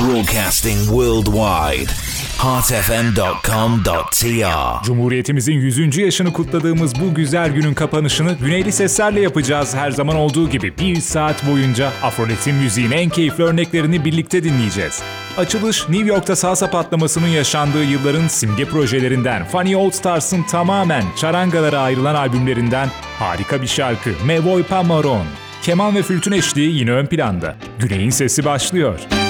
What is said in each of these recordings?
Broadcasting worldwide. heartfm.com.tr Cumhuriyetimizin 100. yaşını kutladığımız bu güzel günün kapanışını Güneyli Sesler'le yapacağız her zaman olduğu gibi. Bir saat boyunca Afrodit'in müziğin en keyifli örneklerini birlikte dinleyeceğiz. Açılış New York'ta salsa patlamasının yaşandığı yılların simge projelerinden Funny Old Stars'ın tamamen çarangalara ayrılan albümlerinden harika bir şarkı Me Voy Pa Maron. Keman ve flütün eşliği yine ön planda. Güney'in sesi başlıyor. Müzik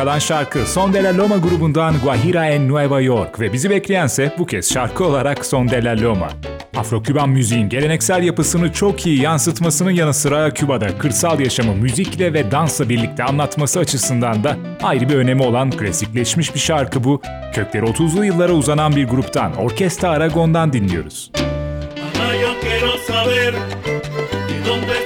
Kalan şarkı Son Loma grubundan Guajira en Nueva York ve bizi bekleyense bu kez şarkı olarak Son Loma. Afro-Küban müziğin geleneksel yapısını çok iyi yansıtmasının yanı sıra Küba'da kırsal yaşamı müzikle ve dansla birlikte anlatması açısından da ayrı bir önemi olan klasikleşmiş bir şarkı bu. Kökleri 30'lu yıllara uzanan bir gruptan Orkestra Aragon'dan dinliyoruz. Mamá,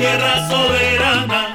tierra soberana.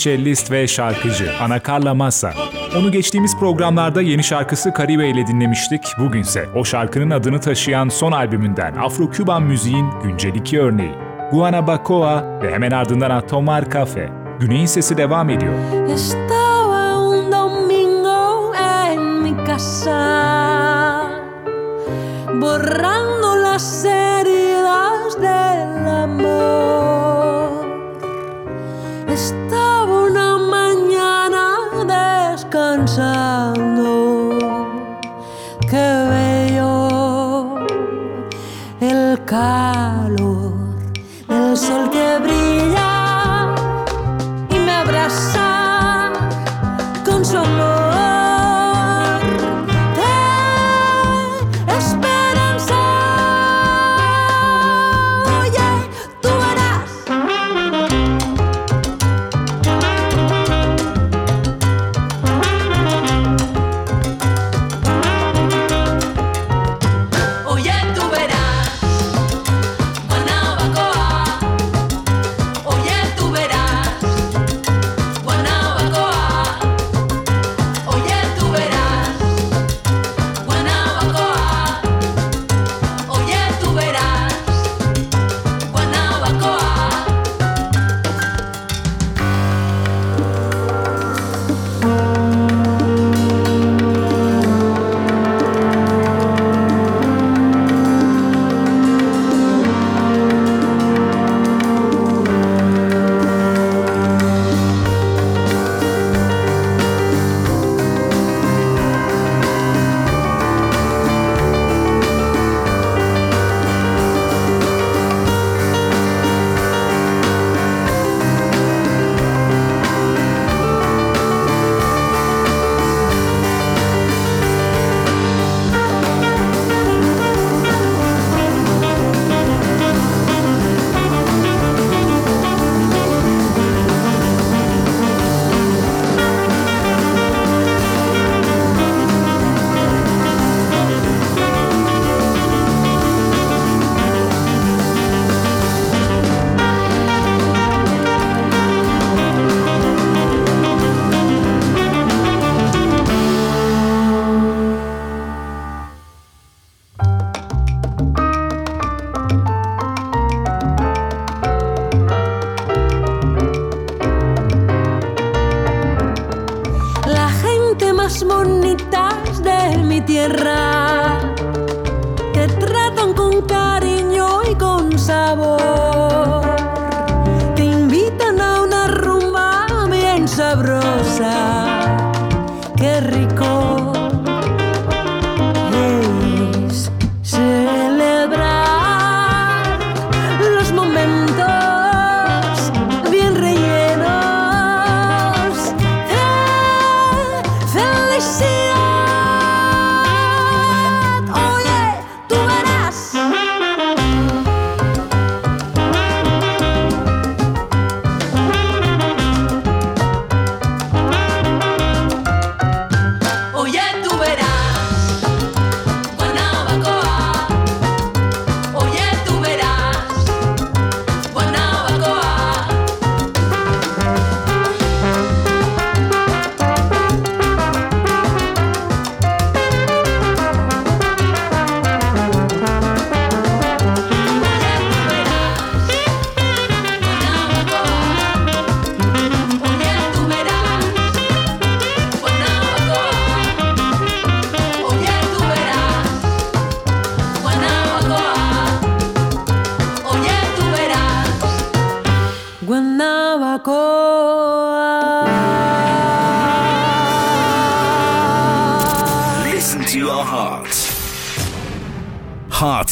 Cellist ve şarkıcı Ana Carla Massa. Onu geçtiğimiz programlarda yeni şarkısı Caribe ile dinlemiştik. Bugünse o şarkının adını taşıyan son albümünden Afro-Küban müziğin güncel iki örneği. Guanabacoa ve hemen ardından Atomar Cafe. Güney'in sesi devam ediyor. Estaba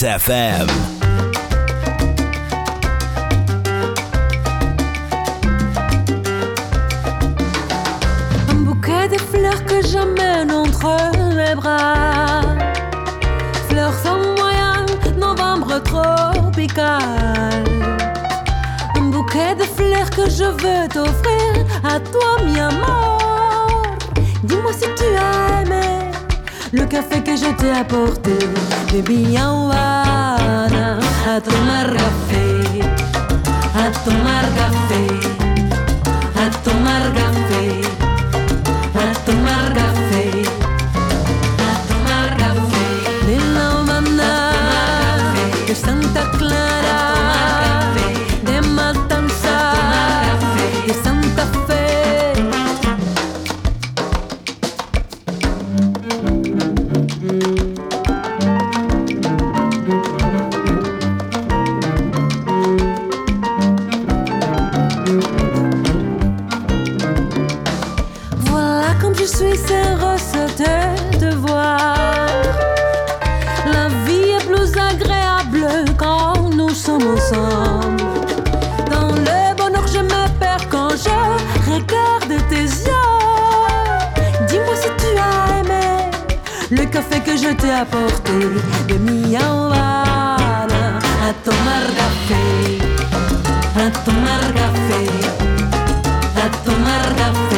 Un bouquet de fleurs que j'emmène entre les bras. Fleurs sans moyen, novembre tropical. Un bouquet de fleurs que je veux t'offrir à toi, miamant. le café que je t'ai apporté. Baby, Yawana, a tomar café, a tomar café, a tomar café. le café que je t'ai apporté. De mi Havana a café, a tomar café, a tomar café.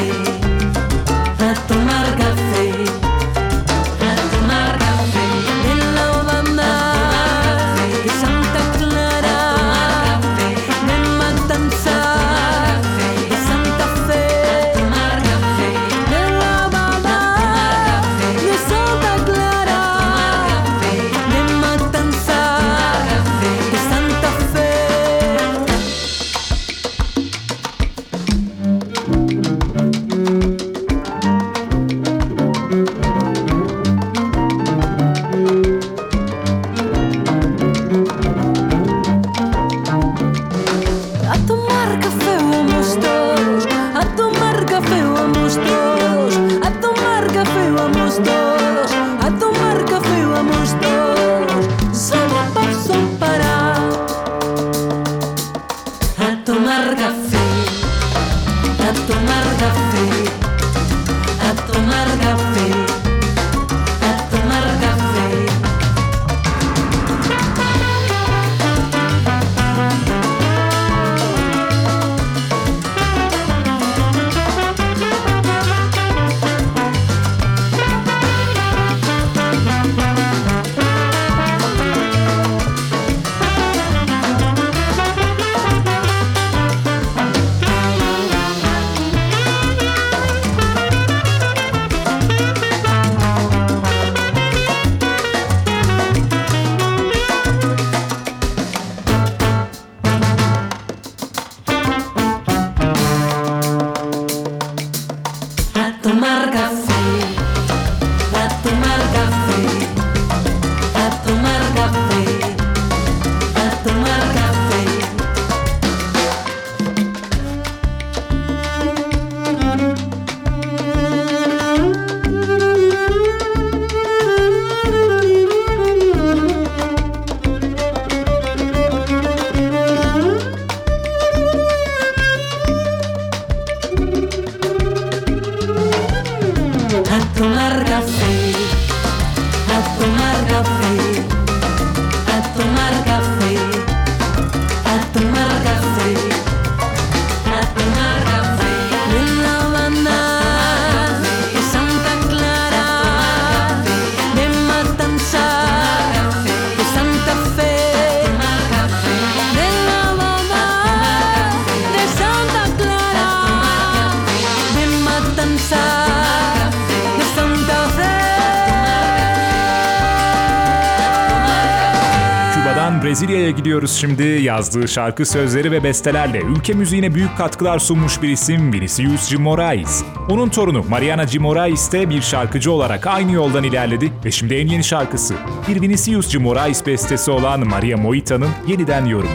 dinliyoruz şimdi. Yazdığı şarkı sözleri ve bestelerle ülke müziğine büyük katkılar sunmuş bir isim Vinicius G. Moraes. Onun torunu Mariana G. Moraes de bir şarkıcı olarak aynı yoldan ilerledi ve şimdi en yeni şarkısı. Bir Vinicius G. Moraes bestesi olan Maria Moita'nın yeniden yorum.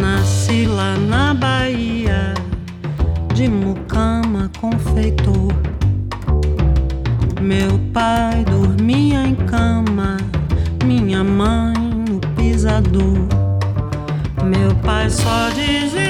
Nasci lá na Bahia, de mucama confeitor. só dizer.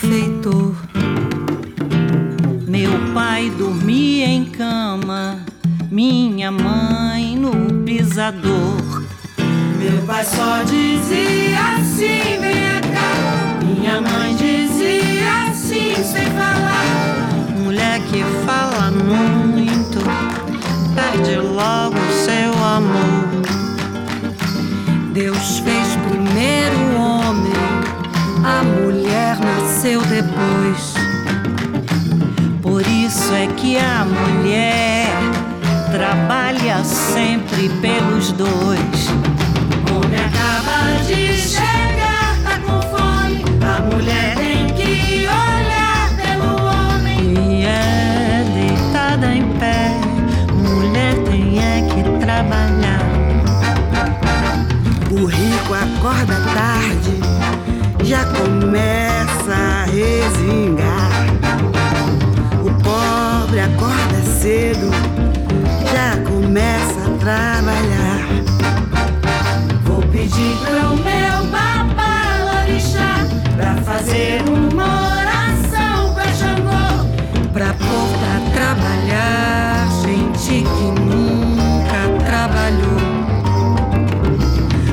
Confeitor. Meu pai dormia em cama, minha mãe no pisador. Que a mulher trabalha sempre pelos dois. Trabalhar. Vou pedir pro meu babalorixá pra fazer uma oração pra Xangô, pra pôr pra trabalhar gente que nunca trabalhou.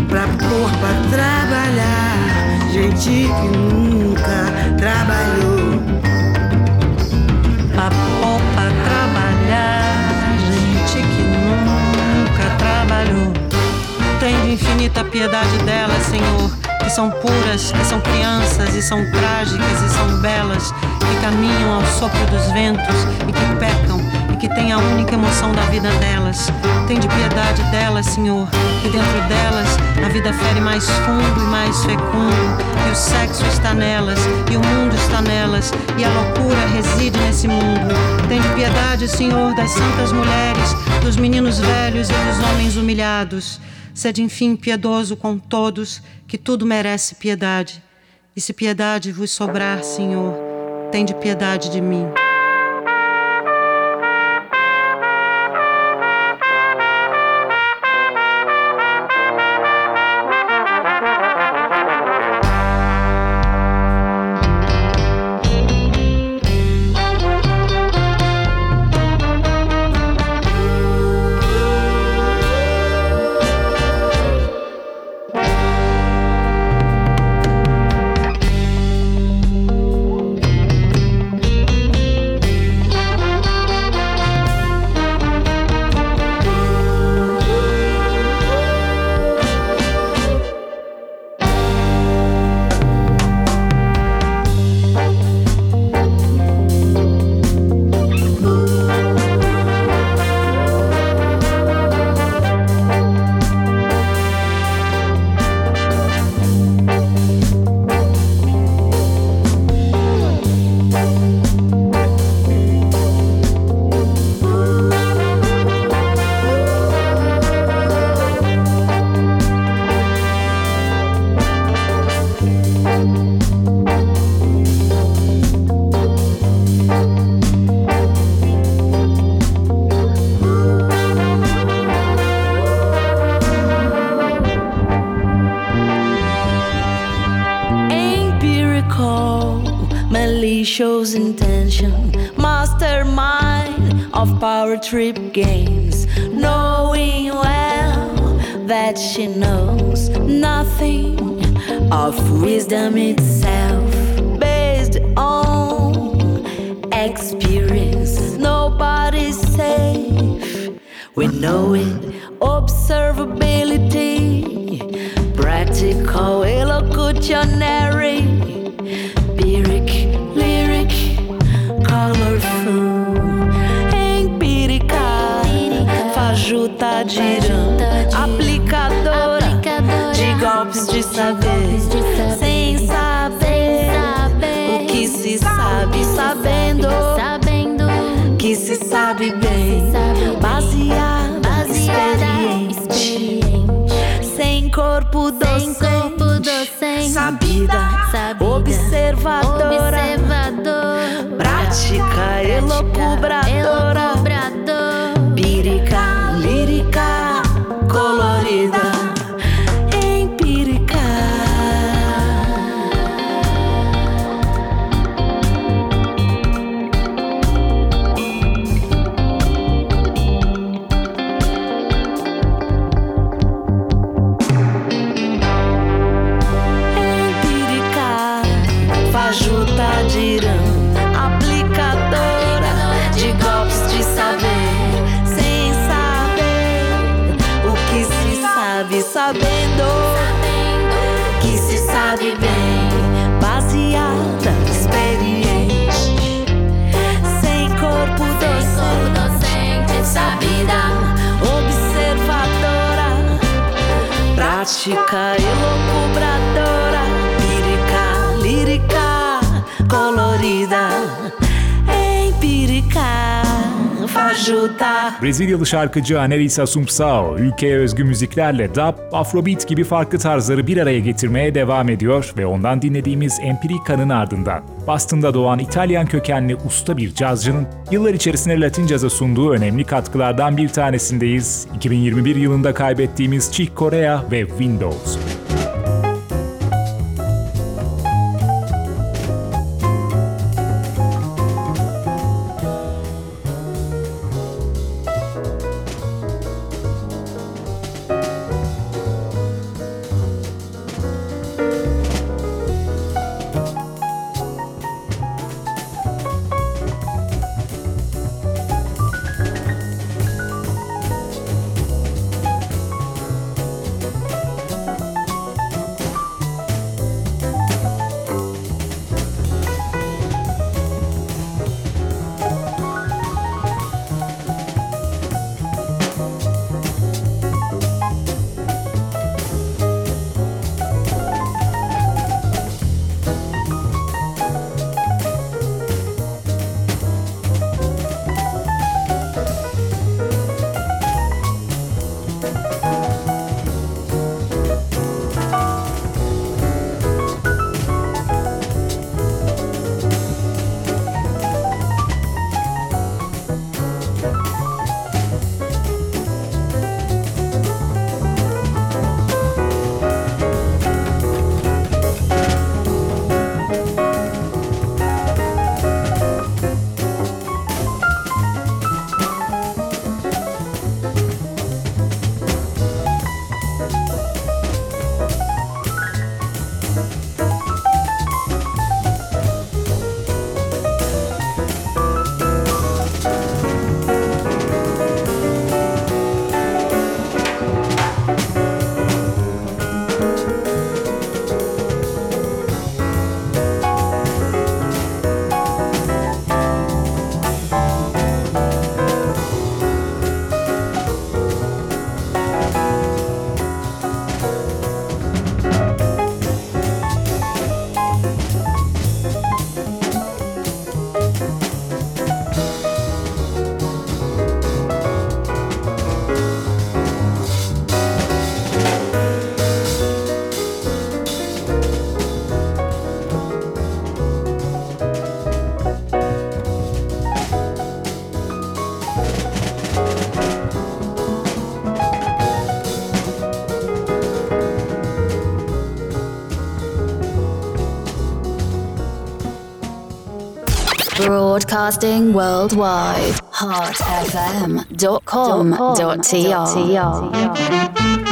Pra pôr pra trabalhar, gente que nunca De infinita piedade delas, Senhor, que são puras, que são crianças e são trágicas e são belas, que caminham ao sopro dos ventos e que pecam e que têm a única emoção da vida delas. Tem de piedade delas, Senhor, que dentro delas a vida fere mais fundo e mais fecundo, e o sexo está nelas, e o mundo está nelas, e a loucura reside nesse mundo. Tem de piedade, Senhor, das santas mulheres, dos meninos velhos e dos homens humilhados. Sede enfim piedoso com todos, que tudo merece piedade. E se piedade vos sobrar, Senhor, tem de piedade de mim. Intention, mastermind of power trip games, knowing well that she knows nothing of wisdom itself, based on experience. Nobody's safe. We know it, observability, practical, elocutionary, corpo docente, corpo docente. Sabida, sabida, observadora, prática, prática elocubradora, lírica, colorida. Fajuta. Brezilyalı şarkıcı Anelisa Sumpsao, ülkeye özgü müziklerle dub, afrobeat gibi farklı tarzları bir araya getirmeye devam ediyor ve ondan dinlediğimiz Empirica'nın ardından Boston'da doğan İtalyan kökenli usta bir cazcının yıllar içerisinde Latin caza sunduğu önemli katkılardan bir tanesindeyiz. 2021 yılında kaybettiğimiz Chick Corea ve Windows. Broadcasting worldwide. heartfm.com.tr.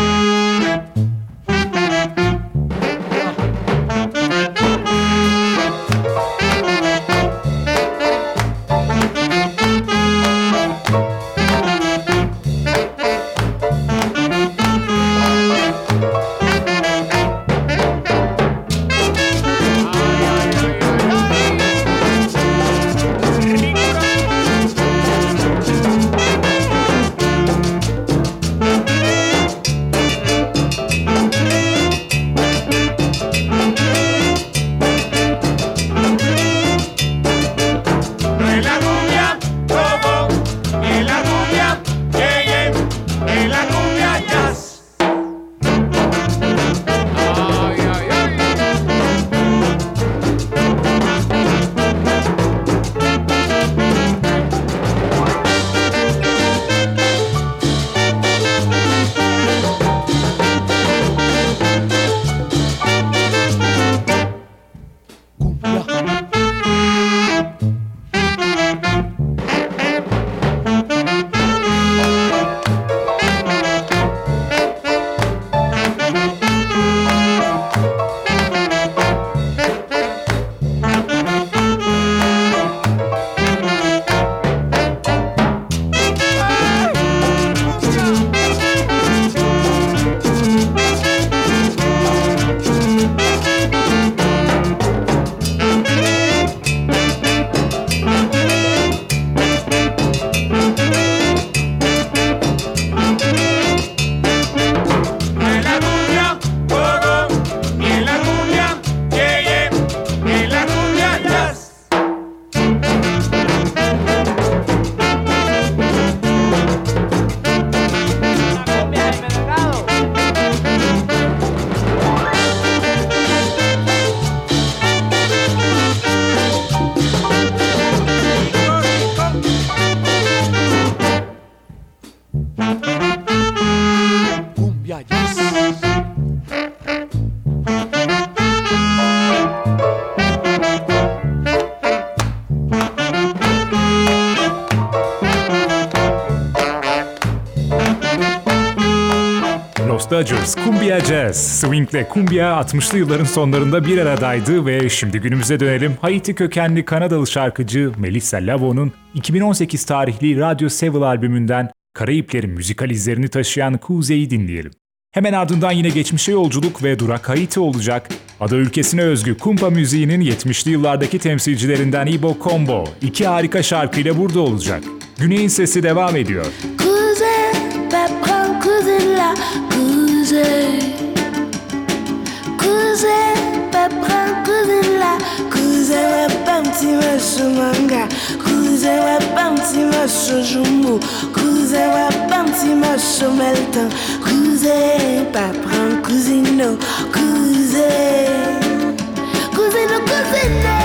Dodgers, Kumbia Jazz. Swing'le Kumbia 60'lı yılların sonlarında bir aradaydı ve şimdi günümüze dönelim. Haiti kökenli Kanadalı şarkıcı Melissa Lavo'nun 2018 tarihli Radio Seville albümünden Karayiplerin müzikal izlerini taşıyan Kuzey'i dinleyelim. Hemen ardından yine geçmişe yolculuk ve durak Haiti olacak. Ada ülkesine özgü kumpa müziğinin 70'li yıllardaki temsilcilerinden Ibo Combo iki harika şarkıyla burada olacak. Güney'in sesi devam ediyor. Kuzey Pepran kuzey la Kuzey cousin. Cousin, papa, cousin là. Cousin, papa, petit monsieur manga. Cousin, papa, petit monsieur jumbo. Cousin, papa, petit monsieur melton. Cousin, papa, cousino. Cousin, cousino, cousino. Eh.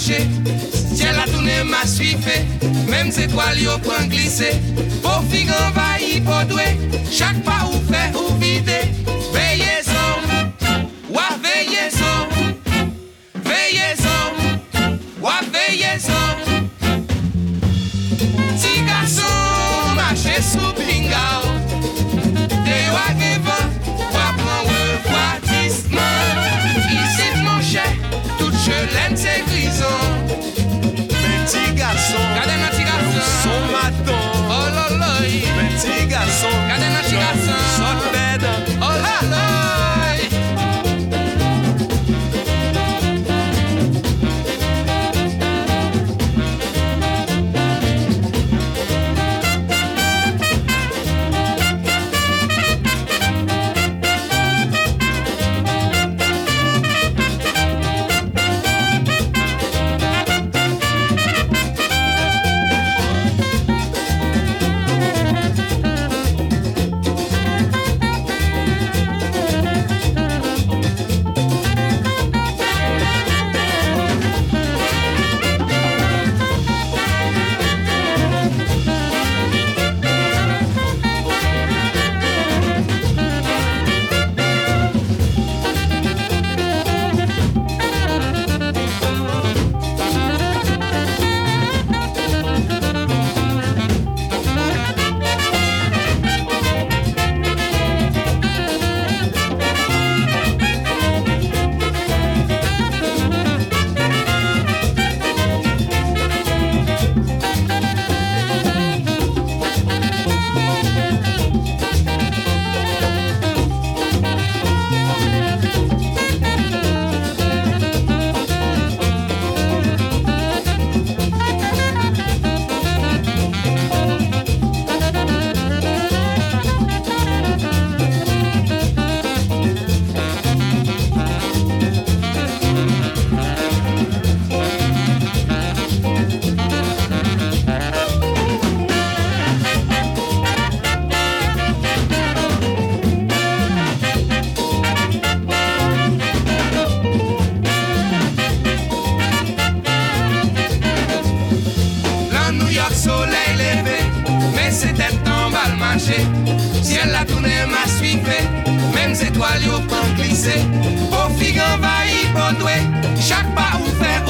marcher. Ciel a tourné ma suivre, même ses toiles y ont glissé. Pour figure envahir, pour douer, chaque pas ou fait ou Cadê minha tigação? Sou matão. Ololoi. Minha tigação. Cadê minha c'était en bas le. Ciel a tourné m'a suivi, même étoiles yo prend glissé. Au figue envahi, doué, chaque pas ou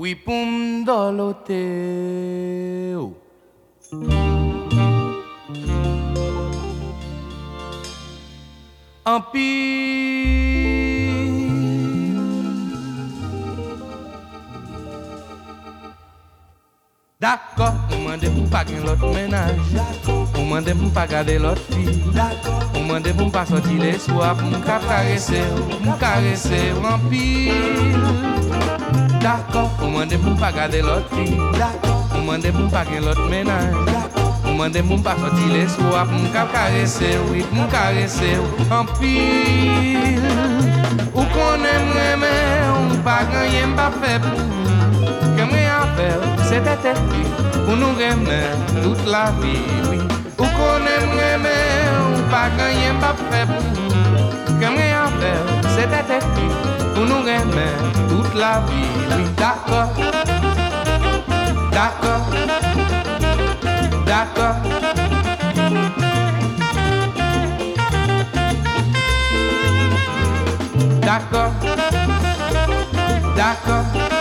Oui, Uipum doloteu. Empire D'accord, on m'a dit pas qu'un l'autre ménage On m'a dit pas garder l'autre fille On m'a dit pas sortir les soirs Pour me caresser, me caresser, D'akor, ou mande pou mpa gade lot fi D'akor, ou mande pou mpa gen lot menaj D'akor, ou mande pou mpa soti les wap Mka karese ou, mka karese ou Anpil, ou konen mreme Ou se te te fi Ou nou tout la vi Ou konen mreme Ou mpa ganye mpa fe pou Kemre anfer, se te te fi Pour nous aimer toute la vie, oui, d'accord. D'accord. D'accord. D'accord. D'accord.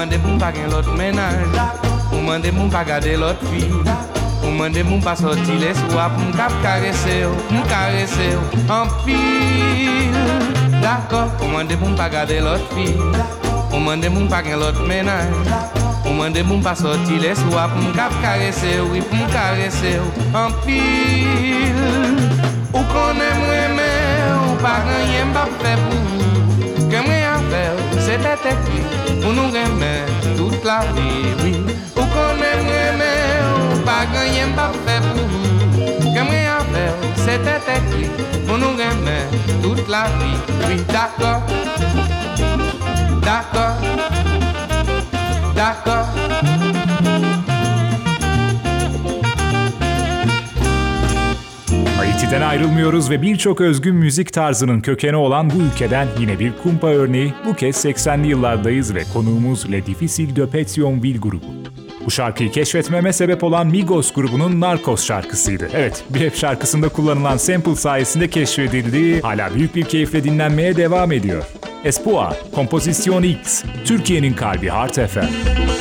mande pou pa gen lot menaj. Ou mande pou pa gade lot fi. Ou mande pou pa soti les wap kap karese yo, karese yo dako Ou mande pou pa gade lot fi. Ou mande pou pa gen lot menaj. Ou mande pou pa soti les wap kap karese yo, karese yo ou konen mwen men Ou pa c'est bête pour nous aimer toute la vie, oui. Ou qu'on aime aimer, pas gagner, pas faire pour vous. Qu'aimer à faire, c'est bête pour nous aimer toute la vie, oui. D'accord, d'accord, d'accord. Haiti'den ayrılmıyoruz ve birçok özgün müzik tarzının kökeni olan bu ülkeden yine bir kumpa örneği. Bu kez 80'li yıllardayız ve konuğumuz Le Difficile de Pétionville grubu. Bu şarkıyı keşfetmeme sebep olan Migos grubunun Narcos şarkısıydı. Evet, bir rap şarkısında kullanılan sample sayesinde keşfedildi, hala büyük bir keyifle dinlenmeye devam ediyor. Espoir, Kompozisyon X, Türkiye'nin kalbi Heart FM.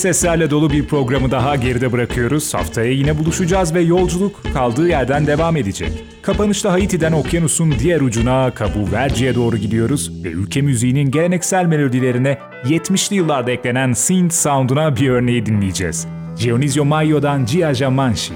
Seslerle dolu bir programı daha geride bırakıyoruz. Haftaya yine buluşacağız ve yolculuk kaldığı yerden devam edecek. Kapanışta Haiti'den okyanusun diğer ucuna Cabo Verde'ye doğru gidiyoruz ve ülke müziğinin geleneksel melodilerine 70'li yıllarda eklenen synth sound'una bir örneği dinleyeceğiz. Dionisio Maio'dan Gia Jamanshi.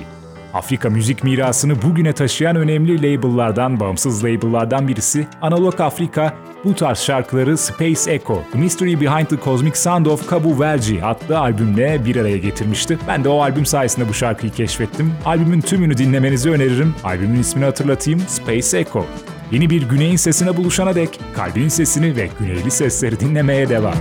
Afrika müzik mirasını bugüne taşıyan önemli label'lardan, bağımsız label'lardan birisi Analog Afrika bu tarz şarkıları Space Echo, The Mystery Behind the Cosmic Sound of Cabo Verde adlı albümle bir araya getirmişti. Ben de o albüm sayesinde bu şarkıyı keşfettim. Albümün tümünü dinlemenizi öneririm. Albümün ismini hatırlatayım, Space Echo. Yeni bir güneyin sesine buluşana dek kalbin sesini ve güneyli sesleri dinlemeye devam.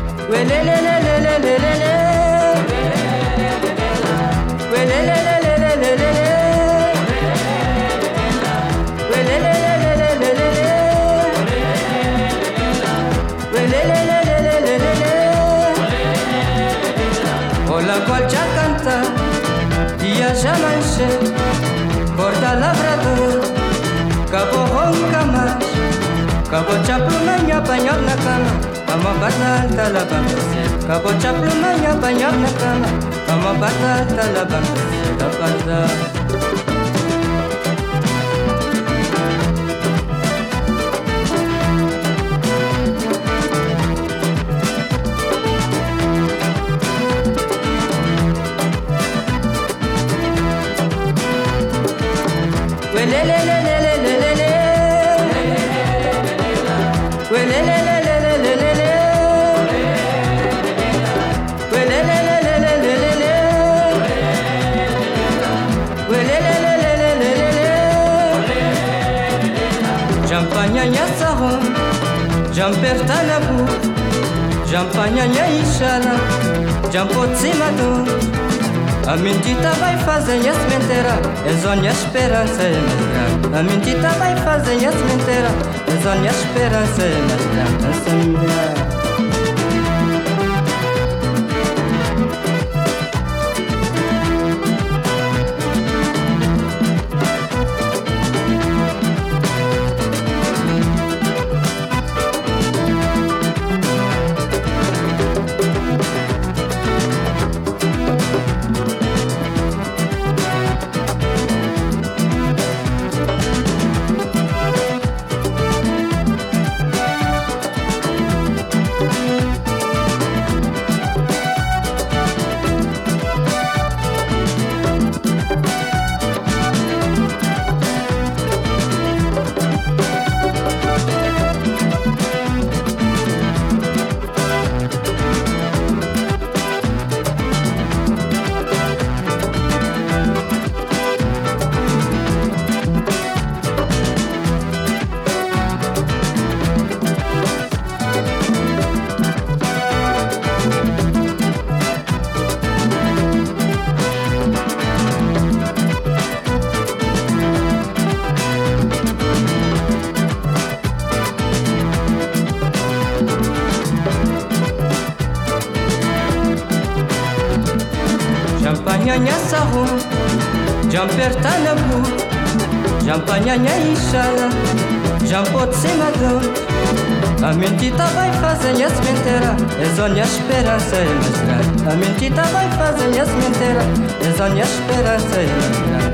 kama kama batal talaban kabocha pluma ya banyabla kama kama batal talaban kapanza Lelelelele Jampanha e Inxalá Jampo por cima do A mentita vai fazer a sementeira É zona esperança e mais A mentita vai fazer a sementeira É zona esperança e mais grande Es on your esperança e mais grande A mentita vai fazer as mentiras Es on esperança